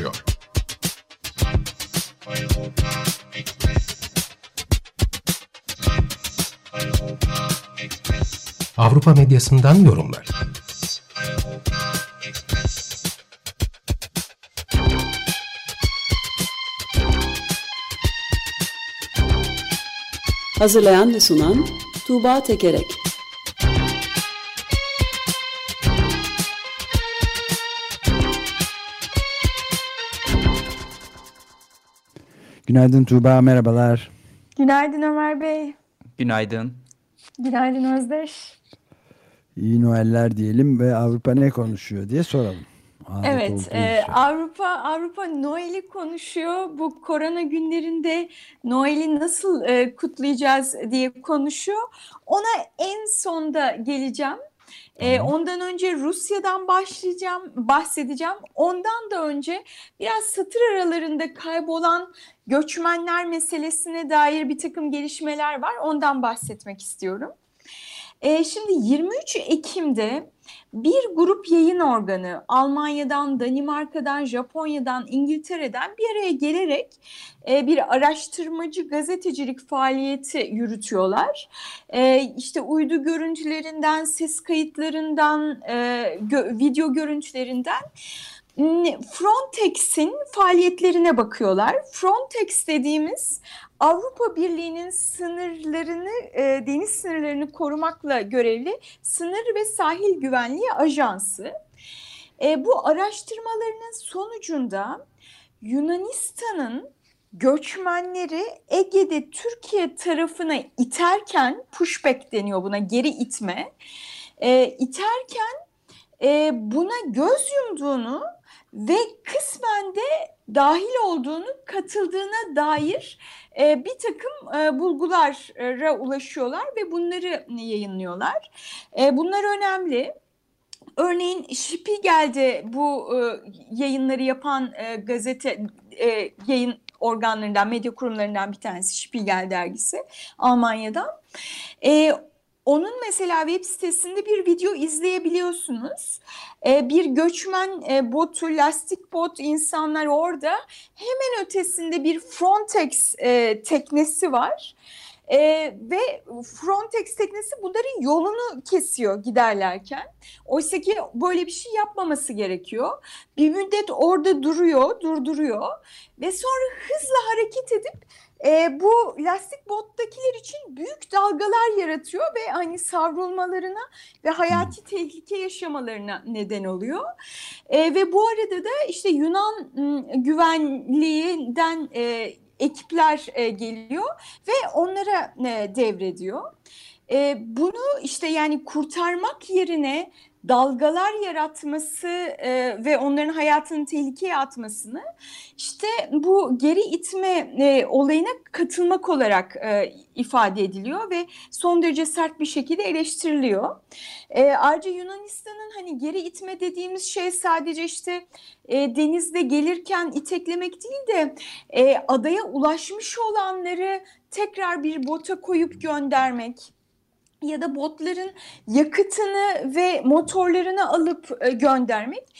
Konuşuyor? Avrupa medyasından yorumlar. Hazırlayan ve sunan Tuğba Tekerek Günaydın Tuğba, merhabalar. Günaydın Ömer Bey. Günaydın. Günaydın Özdeş. İyi Noeller diyelim ve Avrupa ne konuşuyor diye soralım. Adet evet, e, Avrupa Avrupa Noel'i konuşuyor. Bu korona günlerinde Noel'i nasıl e, kutlayacağız diye konuşuyor. Ona en sonda geleceğim. E, ondan önce Rusya'dan başlayacağım, bahsedeceğim. Ondan da önce biraz satır aralarında kaybolan göçmenler meselesine dair bir takım gelişmeler var. Ondan bahsetmek istiyorum. E, şimdi 23 Ekim'de bir grup yayın organı Almanya'dan, Danimarka'dan, Japonya'dan, İngiltere'den bir araya gelerek e, bir araştırmacı gazetecilik faaliyeti yürütüyorlar. E, işte uydu görüntülerinden, ses kayıtlarından, e, gö video görüntülerinden Frontex'in faaliyetlerine bakıyorlar. Frontex dediğimiz Avrupa Birliği'nin sınırlarını, e, deniz sınırlarını korumakla görevli Sınır ve Sahil Güvenliği Ajansı. E, bu araştırmalarının sonucunda Yunanistan'ın göçmenleri Ege'de Türkiye tarafına iterken, pushback deniyor buna, geri itme, e, iterken e, buna göz yumduğunu ve kısmen de dahil olduğunu, katıldığına dair e, bir takım e, bulgulara ulaşıyorlar ve bunları yayınlıyorlar. E, bunlar önemli. Örneğin Spiegel'de bu e, yayınları yapan e, gazete e, yayın organlarından, medya kurumlarından bir tanesi Spiegel dergisi Almanya'dan. E, onun mesela web sitesinde bir video izleyebiliyorsunuz. Ee, bir göçmen e, botu, lastik bot insanlar orada. Hemen ötesinde bir Frontex e, teknesi var. E, ve Frontex teknesi bunların yolunu kesiyor giderlerken. Oysa ki böyle bir şey yapmaması gerekiyor. Bir müddet orada duruyor, durduruyor ve sonra hızla hareket edip e, bu lastik bottakiler için büyük dalgalar yaratıyor ve hani savrulmalarına ve hayati tehlike yaşamalarına neden oluyor. E, ve bu arada da işte Yunan güvenliğinden e, ekipler e, geliyor ve onlara e, devrediyor. E, bunu işte yani kurtarmak yerine dalgalar yaratması e, ve onların hayatını tehlikeye atmasını işte bu geri itme e, olayına katılmak olarak e, ifade ediliyor ve son derece sert bir şekilde eleştiriliyor. E, ayrıca Yunanistan'ın hani geri itme dediğimiz şey sadece işte e, denizde gelirken iteklemek değil de e, adaya ulaşmış olanları tekrar bir bota koyup göndermek ya da botların yakıtını ve motorlarını alıp e, göndermek.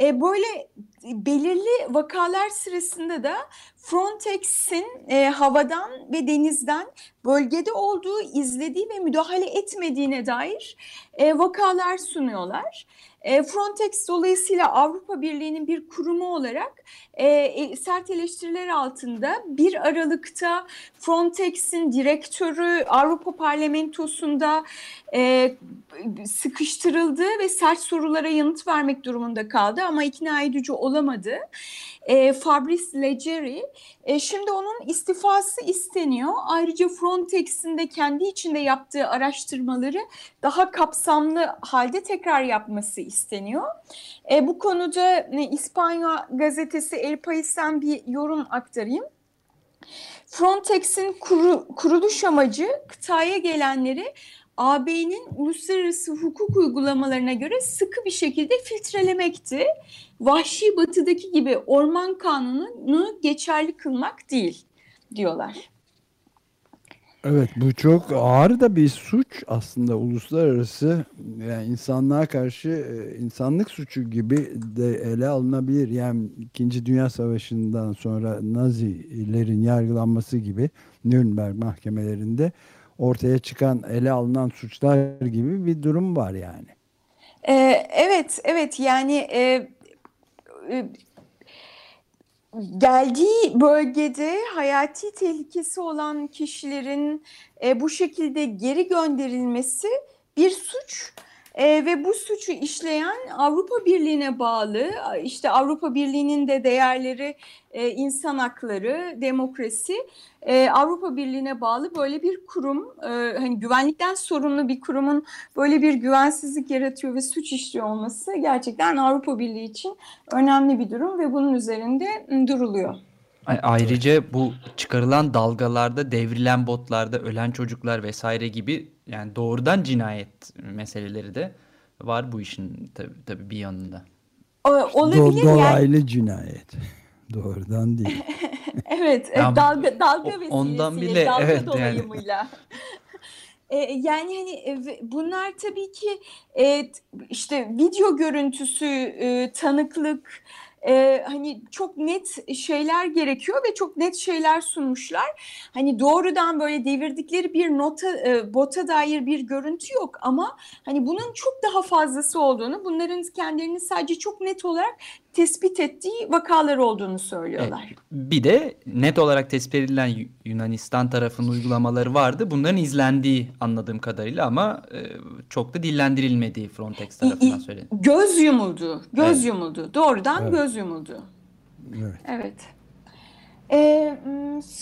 E, böyle belirli vakalar sırasında da Frontex'in e, havadan ve denizden bölgede olduğu, izlediği ve müdahale etmediğine dair e, vakalar sunuyorlar. E, Frontex dolayısıyla Avrupa Birliği'nin bir kurumu olarak e, e sert eleştiriler altında bir Aralık'ta Frontex'in direktörü Avrupa Parlamentosu'nda e, sıkıştırıldı ve sert sorulara yanıt vermek durumunda kaldı ama ikna edici olamadı. E, Fabrice Leggeri e, şimdi onun istifası isteniyor. Ayrıca Frontex'in de kendi içinde yaptığı araştırmaları daha kapsamlı halde tekrar yapması isteniyor. E, bu konuda e, İspanya gazetesi El País'ten bir yorum aktarayım. Frontex'in kuru, kuruluş amacı kıtaya gelenleri AB'nin uluslararası hukuk uygulamalarına göre sıkı bir şekilde filtrelemekti. Vahşi batıdaki gibi orman kanununu geçerli kılmak değil diyorlar. Evet bu çok ağır da bir suç aslında uluslararası yani insanlığa karşı e, insanlık suçu gibi de ele alınabilir. Yani 2. Dünya Savaşı'ndan sonra Nazilerin yargılanması gibi Nürnberg mahkemelerinde ortaya çıkan ele alınan suçlar gibi bir durum var yani. Ee, evet, evet yani e, e, geldiği bölgede hayati tehlikesi olan kişilerin e, bu şekilde geri gönderilmesi bir suç. E, ve bu suçu işleyen Avrupa Birliği'ne bağlı, işte Avrupa Birliği'nin de değerleri e, insan hakları, demokrasi, e, Avrupa Birliği'ne bağlı böyle bir kurum, e, hani güvenlikten sorumlu bir kurumun böyle bir güvensizlik yaratıyor ve suç işliyor olması gerçekten Avrupa Birliği için önemli bir durum ve bunun üzerinde duruluyor. Ayrıca bu çıkarılan dalgalarda, devrilen botlarda ölen çocuklar vesaire gibi yani doğrudan cinayet meseleleri de var bu işin tabii, tabii bir yanında. Olabilir Do dolaylı yani. cinayet. Doğrudan değil. evet, yani, dalga dalga vesilesiyle, ondan bile dalga evet dolayımıyla. Yani. E, yani hani e, bunlar tabii ki e, işte video görüntüsü, tanıklık, e, hani çok net şeyler gerekiyor ve çok net şeyler sunmuşlar. Hani doğrudan böyle devirdikleri bir nota e, bota dair bir görüntü yok ama hani bunun çok daha fazlası olduğunu, bunların kendilerini sadece çok net olarak tespit ettiği vakalar olduğunu söylüyorlar. Evet, bir de net olarak tespit edilen Yunanistan tarafının uygulamaları vardı. Bunların izlendiği anladığım kadarıyla ama e, çok da dillendirilmediği Frontex tarafından söyledi. Göz yumuldu. Göz evet. yumuldu. Doğrudan evet. göz yumuldu. Evet. Evet. Ee,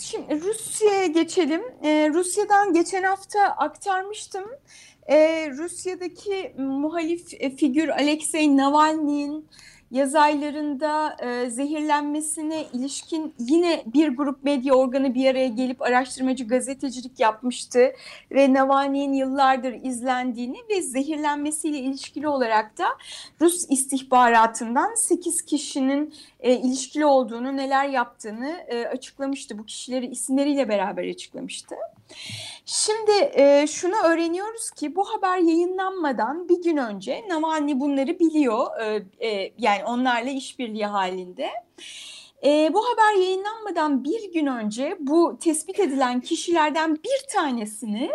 şimdi Rusya'ya geçelim. Ee, Rusya'dan geçen hafta aktarmıştım. Ee, Rusya'daki muhalif figür Alexei Navalny'in yaz aylarında e, zehirlenmesine ilişkin yine bir grup medya organı bir araya gelip araştırmacı gazetecilik yapmıştı ve Navalny'nin yıllardır izlendiğini ve zehirlenmesiyle ilişkili olarak da Rus istihbaratından 8 kişinin e, ilişkili olduğunu, neler yaptığını e, açıklamıştı. Bu kişileri isimleriyle beraber açıklamıştı. Şimdi e, şunu öğreniyoruz ki bu haber yayınlanmadan bir gün önce Navalny bunları biliyor. E, e, yani onlarla işbirliği halinde. E, bu haber yayınlanmadan bir gün önce bu tespit edilen kişilerden bir tanesini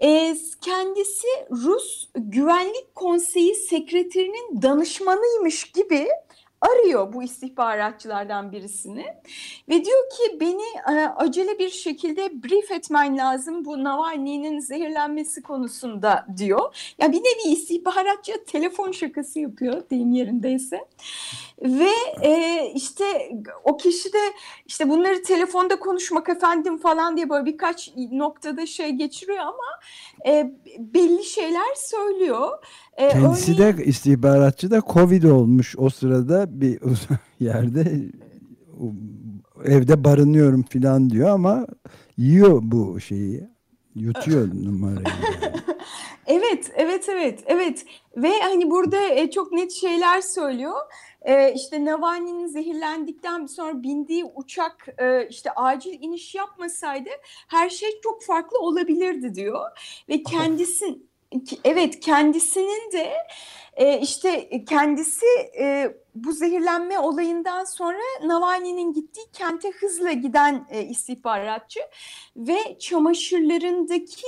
e, kendisi Rus Güvenlik Konseyi Sekreterinin danışmanıymış gibi arıyor bu istihbaratçılardan birisini ve diyor ki beni e, acele bir şekilde brief etmen lazım bu Navalny'nin zehirlenmesi konusunda diyor. Ya bir nevi istihbaratçı telefon şakası yapıyor deyim yerindeyse. Ve e, işte o kişi de işte bunları telefonda konuşmak efendim falan diye böyle birkaç noktada şey geçiriyor ama e, belli şeyler söylüyor. E, Kendisi örneğin, de istihbaratçı da Covid olmuş o sırada bir yerde evde barınıyorum falan diyor ama yiyor bu şeyi yutuyor numarayı. Yani. Evet, evet, evet, evet. Ve hani burada e, çok net şeyler söylüyor. E, işte Navalny'nin zehirlendikten sonra bindiği uçak e, işte acil iniş yapmasaydı her şey çok farklı olabilirdi diyor. Ve kendisi evet kendisinin de e, işte kendisi e, bu zehirlenme olayından sonra Navalny'nin gittiği kente hızla giden e, istihbaratçı ve çamaşırlarındaki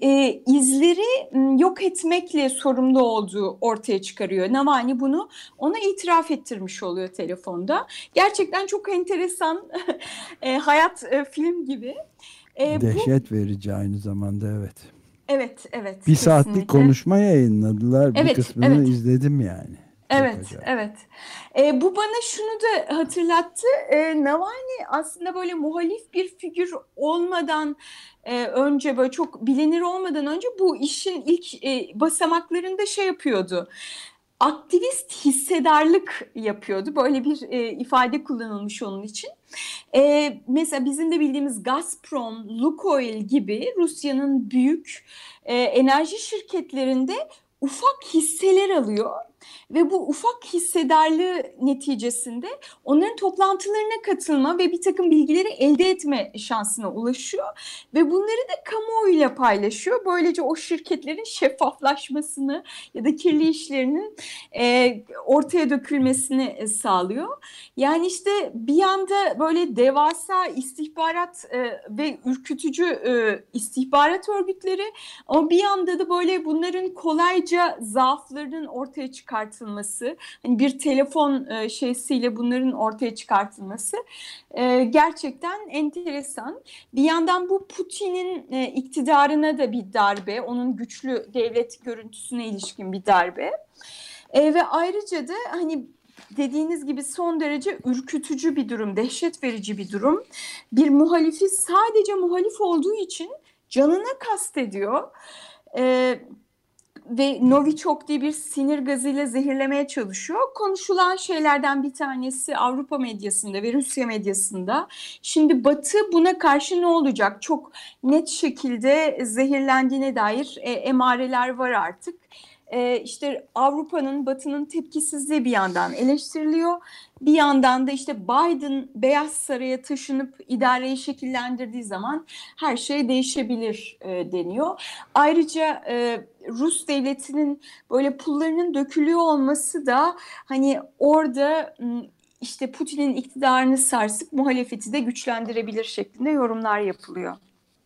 e, izleri yok etmekle sorumlu olduğu ortaya çıkarıyor. Navalny bunu ona itiraf ettirmiş oluyor telefonda. Gerçekten çok enteresan e, hayat e, film gibi. E, Dehşet bu, verici aynı zamanda evet. Evet, evet. Bir kesinlikle. saatlik konuşma yayınladılar. Evet, bir kısmını evet. izledim yani. Evet, evet. E, bu bana şunu da hatırlattı. E, Navalny aslında böyle muhalif bir figür olmadan e, önce böyle çok bilinir olmadan önce bu işin ilk e, basamaklarında şey yapıyordu aktivist hissedarlık yapıyordu. Böyle bir e, ifade kullanılmış onun için. E, mesela bizim de bildiğimiz Gazprom, Lukoil gibi Rusya'nın büyük e, enerji şirketlerinde ufak hisseler alıyor ve bu ufak hissedarlığı neticesinde onların toplantılarına katılma ve bir takım bilgileri elde etme şansına ulaşıyor ve bunları da kamuoyuyla paylaşıyor. Böylece o şirketlerin şeffaflaşmasını ya da kirli işlerinin e, ortaya dökülmesini e, sağlıyor. Yani işte bir yanda böyle devasa istihbarat e, ve ürkütücü e, istihbarat örgütleri ama bir yanda da böyle bunların kolayca zaaflarının ortaya çıkartılması, hani bir telefon e, şeysiyle bunların ortaya çıkartılması e, gerçekten enteresan. Bir yandan bu Putin'in e, iktidarına da bir darbe, onun güçlü devlet görüntüsüne ilişkin bir darbe. E, ve ayrıca da hani dediğiniz gibi son derece ürkütücü bir durum, dehşet verici bir durum. Bir muhalifi sadece muhalif olduğu için canına kastediyor. Ee, ve Novichok diye bir sinir gazıyla zehirlemeye çalışıyor. Konuşulan şeylerden bir tanesi Avrupa medyasında ve Rusya medyasında. Şimdi Batı buna karşı ne olacak? Çok net şekilde zehirlendiğine dair e, emareler var artık e, işte Avrupa'nın, Batı'nın tepkisizliği bir yandan eleştiriliyor. Bir yandan da işte Biden Beyaz Saray'a taşınıp idareyi şekillendirdiği zaman her şey değişebilir e, deniyor. Ayrıca e, Rus devletinin böyle pullarının dökülüyor olması da hani orada işte Putin'in iktidarını sarsıp muhalefeti de güçlendirebilir şeklinde yorumlar yapılıyor.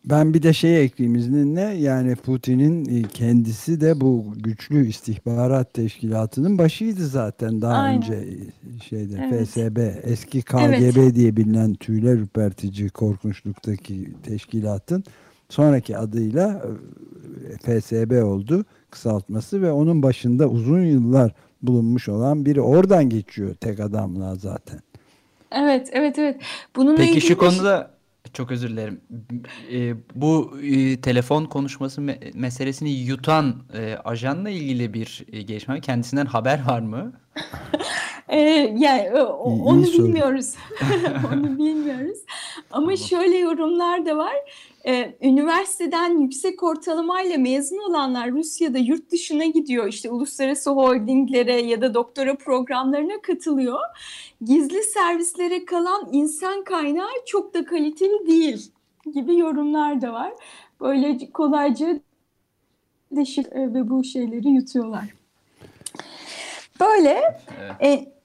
Ben bir de şey ekleyeyim izninle yani Putin'in e, kendisi de bu güçlü istihbarat teşkilatının başıydı zaten daha Aynen. önce e, şeyde evet. FSB eski KGB evet. diye bilinen tüyler ürpertici korkunçluktaki teşkilatın sonraki adıyla e, FSB oldu kısaltması ve onun başında uzun yıllar bulunmuş olan biri oradan geçiyor tek adamla zaten. Evet evet evet. Bununla Peki şu konuda çok özür dilerim. E, bu e, telefon konuşması me meselesini yutan e, ajanla ilgili bir e, gelişme kendisinden haber var mı? e, yani o, onu bilmiyoruz. onu bilmiyoruz. Ama tamam. şöyle yorumlar da var. Ee, üniversiteden yüksek ortalamayla mezun olanlar Rusya'da yurt dışına gidiyor. İşte uluslararası holdinglere ya da doktora programlarına katılıyor. Gizli servislere kalan insan kaynağı çok da kaliteli değil gibi yorumlar da var. Böyle kolayca deşir e, ve bu şeyleri yutuyorlar. Böyle evet. e,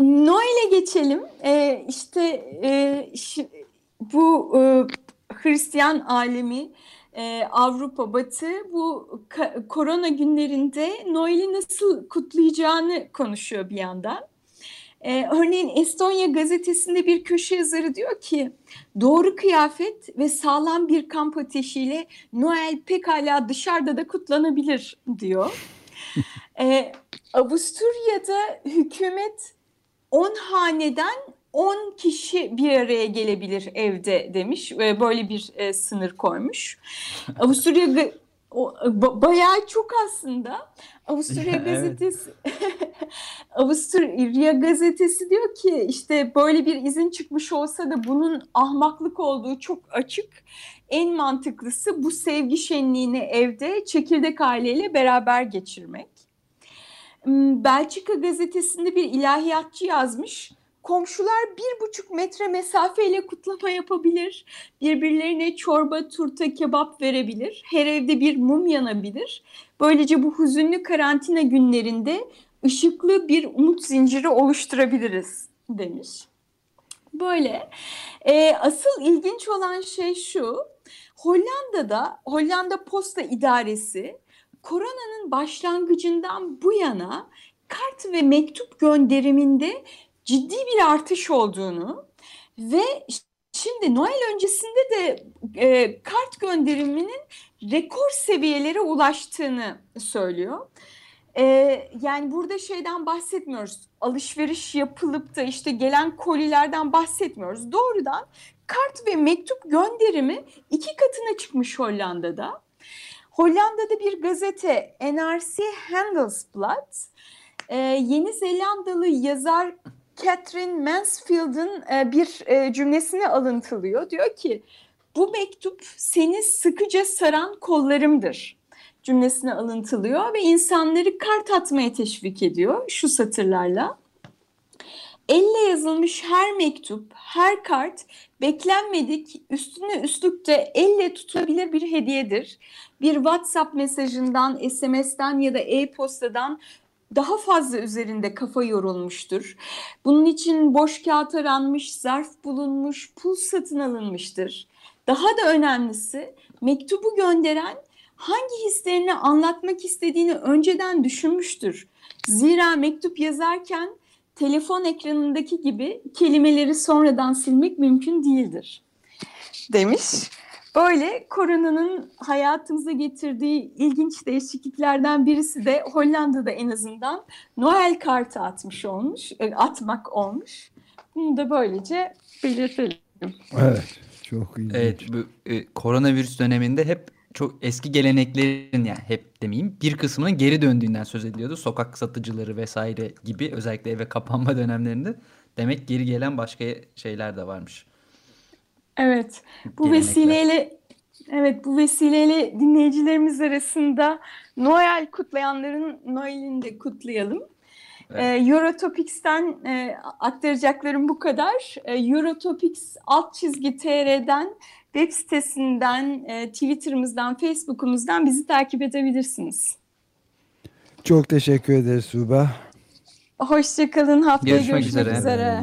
Noel'e geçelim. E, işte e, bu e, Hristiyan alemi e, Avrupa Batı bu korona günlerinde Noel'i nasıl kutlayacağını konuşuyor bir yandan. Ee, örneğin Estonya gazetesinde bir köşe yazarı diyor ki doğru kıyafet ve sağlam bir kamp ateşiyle Noel pekala dışarıda da kutlanabilir diyor. ee, Avusturya'da hükümet 10 haneden 10 kişi bir araya gelebilir evde demiş. Böyle bir e, sınır koymuş. Avusturya o, bayağı çok aslında. Avusturya gazetesi Avusturya gazetesi diyor ki işte böyle bir izin çıkmış olsa da bunun ahmaklık olduğu çok açık. En mantıklısı bu sevgi şenliğini evde çekirdek aileyle beraber geçirmek. Hmm, Belçika gazetesinde bir ilahiyatçı yazmış komşular bir buçuk metre mesafeyle kutlama yapabilir. Birbirlerine çorba, turta, kebap verebilir. Her evde bir mum yanabilir. Böylece bu hüzünlü karantina günlerinde ışıklı bir umut zinciri oluşturabiliriz demiş. Böyle. E, asıl ilginç olan şey şu. Hollanda'da Hollanda Posta İdaresi koronanın başlangıcından bu yana kart ve mektup gönderiminde ciddi bir artış olduğunu ve şimdi Noel öncesinde de e, kart gönderiminin rekor seviyelere ulaştığını söylüyor. E, yani burada şeyden bahsetmiyoruz. Alışveriş yapılıp da işte gelen kolilerden bahsetmiyoruz. Doğrudan kart ve mektup gönderimi iki katına çıkmış Hollanda'da. Hollanda'da bir gazete NRC Handelsblad e, Yeni Zelandalı yazar Catherine Mansfield'ın e, bir e, cümlesini alıntılıyor. Diyor ki bu mektup seni sıkıca saran kollarımdır. cümlesine alıntılıyor ve insanları kart atmaya teşvik ediyor şu satırlarla. Elle yazılmış her mektup, her kart beklenmedik, üstüne üstlük de elle tutulabilir bir hediyedir. Bir WhatsApp mesajından, SMS'den ya da e-postadan daha fazla üzerinde kafa yorulmuştur. Bunun için boş kağıt aranmış, zarf bulunmuş, pul satın alınmıştır. Daha da önemlisi mektubu gönderen hangi hislerini anlatmak istediğini önceden düşünmüştür. Zira mektup yazarken telefon ekranındaki gibi kelimeleri sonradan silmek mümkün değildir. Demiş. Böyle koronanın hayatımıza getirdiği ilginç değişikliklerden birisi de Hollanda'da en azından Noel kartı atmış olmuş, e, atmak olmuş. Bunu da böylece belirtelim. Evet, çok ilginç. Evet, bu e, koronavirüs döneminde hep çok eski geleneklerin yani hep demeyeyim bir kısmının geri döndüğünden söz ediliyordu. Sokak satıcıları vesaire gibi özellikle eve kapanma dönemlerinde demek geri gelen başka şeyler de varmış. Evet. Bu Gelenekler. vesileyle evet bu vesileyle dinleyicilerimiz arasında Noel kutlayanların Noel'ini de kutlayalım. Evet. Ee, Eurotopics'ten e, aktaracaklarım bu kadar. Ee, Eurotopics alt çizgi TR'den web sitesinden, e, Twitter'ımızdan, Facebook'umuzdan bizi takip edebilirsiniz. Çok teşekkür ederiz Suba. Hoşçakalın. Haftaya Görüşmek görüşmek, üzere. üzere.